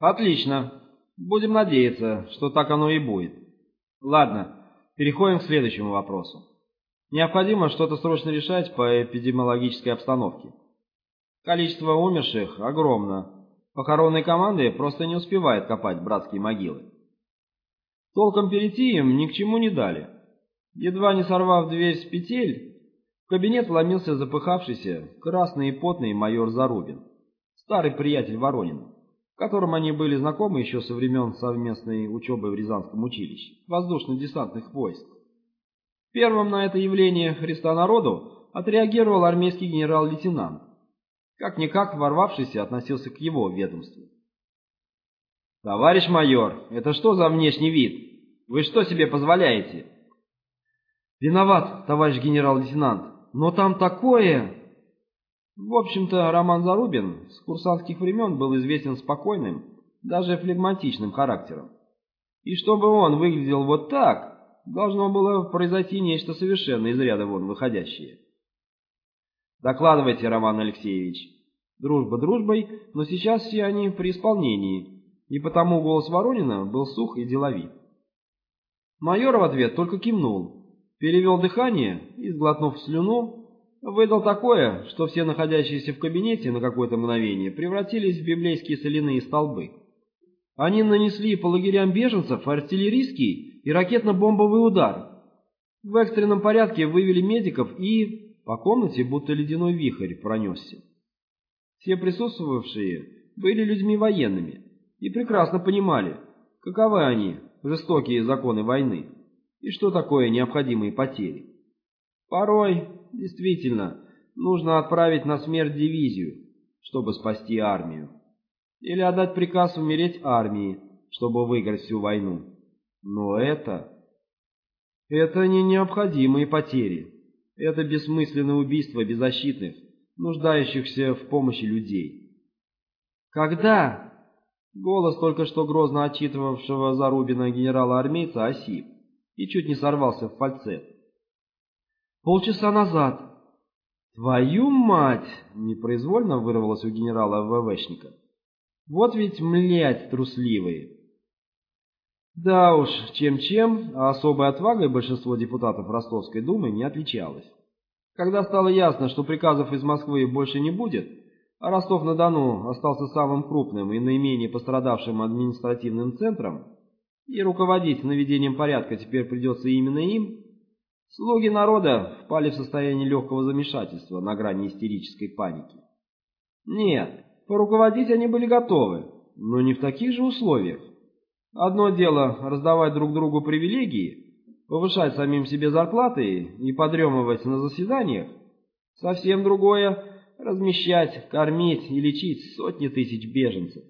Отлично. Будем надеяться, что так оно и будет. Ладно, переходим к следующему вопросу. Необходимо что-то срочно решать по эпидемиологической обстановке. Количество умерших огромно. Похоронные команды просто не успевают копать братские могилы. Толком перейти им ни к чему не дали. Едва не сорвав дверь с петель, в кабинет вломился запыхавшийся, красный и потный майор Зарубин, старый приятель Воронина, которым они были знакомы еще со времен совместной учебы в Рязанском училище, воздушно-десантных войск. Первым на это явление Христа народу отреагировал армейский генерал-лейтенант, как-никак ворвавшийся относился к его ведомству. «Товарищ майор, это что за внешний вид? Вы что себе позволяете?» «Виноват, товарищ генерал-лейтенант, но там такое...» В общем-то, Роман Зарубин с курсантских времен был известен спокойным, даже флегматичным характером. И чтобы он выглядел вот так, должно было произойти нечто совершенно из ряда вон выходящее. Докладывайте, Роман Алексеевич. Дружба дружбой, но сейчас все они при исполнении, и потому голос Воронина был сух и деловит. Майор в ответ только кивнул, перевел дыхание и, сглотнув слюну, выдал такое, что все находящиеся в кабинете на какое-то мгновение превратились в библейские соляные столбы. Они нанесли по лагерям беженцев артиллерийский и ракетно-бомбовый удар. В экстренном порядке вывели медиков и... По комнате будто ледяной вихрь пронесся. Все присутствовавшие были людьми военными и прекрасно понимали, каковы они, жестокие законы войны, и что такое необходимые потери. Порой, действительно, нужно отправить на смерть дивизию, чтобы спасти армию. Или отдать приказ умереть армии, чтобы выиграть всю войну. Но это... Это не необходимые потери. Это бессмысленное убийство беззащитных, нуждающихся в помощи людей. Когда? Голос только что грозно отчитывавшего Зарубина генерала-армейца осип и чуть не сорвался в фальцет. Полчаса назад. Твою мать! Непроизвольно вырвалось у генерала ВВшника. Вот ведь, млять, трусливые. Да уж, чем-чем, а особой отвагой большинство депутатов Ростовской думы не отличалось. Когда стало ясно, что приказов из Москвы больше не будет, а Ростов-на-Дону остался самым крупным и наименее пострадавшим административным центром, и руководить наведением порядка теперь придется именно им, слуги народа впали в состояние легкого замешательства на грани истерической паники. Нет, поруководить они были готовы, но не в таких же условиях. Одно дело раздавать друг другу привилегии, повышать самим себе зарплаты и подремывать на заседаниях, совсем другое — размещать, кормить и лечить сотни тысяч беженцев,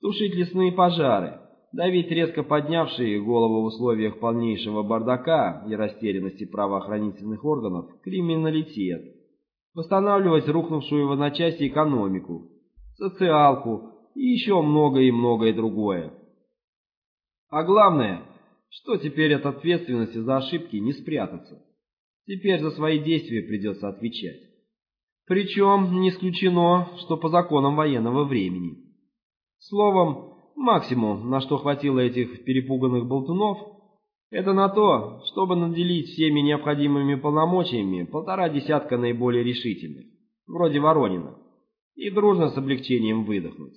тушить лесные пожары, давить резко поднявшие голову в условиях полнейшего бардака и растерянности правоохранительных органов криминалитет, восстанавливать рухнувшую в одночасье экономику, социалку и еще многое и многое другое. А главное, что теперь от ответственности за ошибки не спрятаться. Теперь за свои действия придется отвечать. Причем не исключено, что по законам военного времени. Словом, максимум, на что хватило этих перепуганных болтунов, это на то, чтобы наделить всеми необходимыми полномочиями полтора десятка наиболее решительных, вроде Воронина, и дружно с облегчением выдохнуть.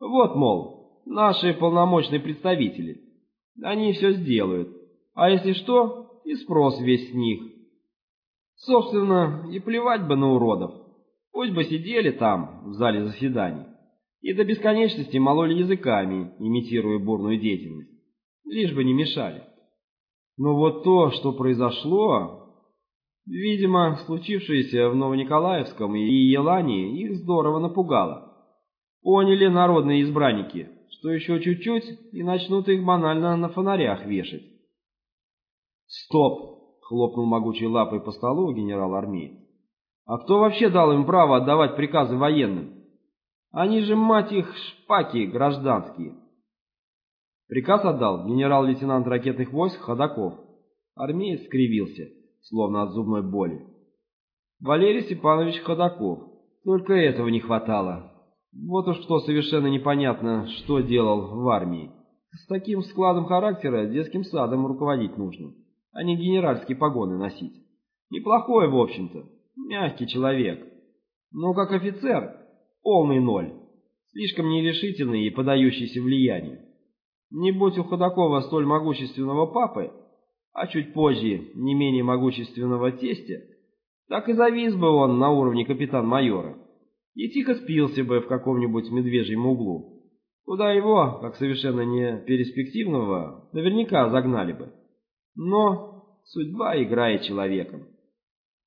Вот, мол, наши полномочные представители. Они все сделают. А если что, и спрос весь с них. Собственно, и плевать бы на уродов. Пусть бы сидели там, в зале заседаний, и до бесконечности мололи языками, имитируя бурную деятельность. Лишь бы не мешали. Но вот то, что произошло... Видимо, случившееся в Новониколаевском и Елане их здорово напугало. Поняли народные избранники, что еще чуть-чуть и начнут их банально на фонарях вешать. «Стоп!» — хлопнул могучей лапой по столу генерал армии. «А кто вообще дал им право отдавать приказы военным? Они же, мать их, шпаки гражданские!» Приказ отдал генерал-лейтенант ракетных войск Ходаков. Армеец скривился, словно от зубной боли. Валерий Степанович Ходаков. Только этого не хватало. Вот уж кто совершенно непонятно, что делал в армии. С таким складом характера детским садом руководить нужно, а не генеральские погоны носить. Неплохой, в общем-то, мягкий человек. Но как офицер полный ноль, слишком нерешительный и подающийся влиянию. Не будь у Ходакова столь могущественного папы, а чуть позже не менее могущественного тестя, так и завис бы он на уровне капитан-майора и тихо спился бы в каком-нибудь медвежьем углу, куда его, как совершенно не перспективного, наверняка загнали бы. Но судьба играет человеком.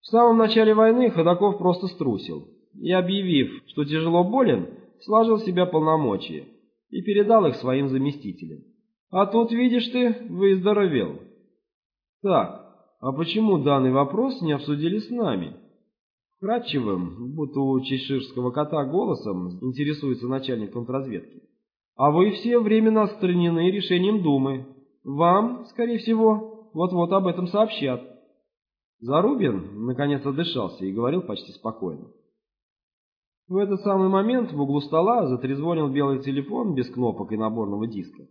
В самом начале войны Ходаков просто струсил и, объявив, что тяжело болен, сложил в себя полномочия и передал их своим заместителям. А тут, видишь ты, выздоровел. Так, а почему данный вопрос не обсудили с нами? Вкратчивым, будто у чеширского кота голосом, интересуется начальник контрразведки. А вы все временно отстранены решением Думы. Вам, скорее всего, вот-вот об этом сообщат. Зарубин наконец отдышался и говорил почти спокойно. В этот самый момент в углу стола затрезвонил белый телефон без кнопок и наборного диска.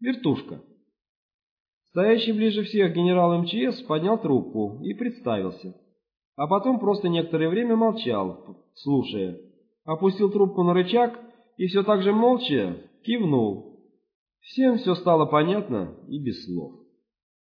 Вертушка. Стоящий ближе всех генерал МЧС поднял трубку и представился. А потом просто некоторое время молчал, слушая. Опустил трубку на рычаг и все так же молча кивнул. Всем все стало понятно и без слов.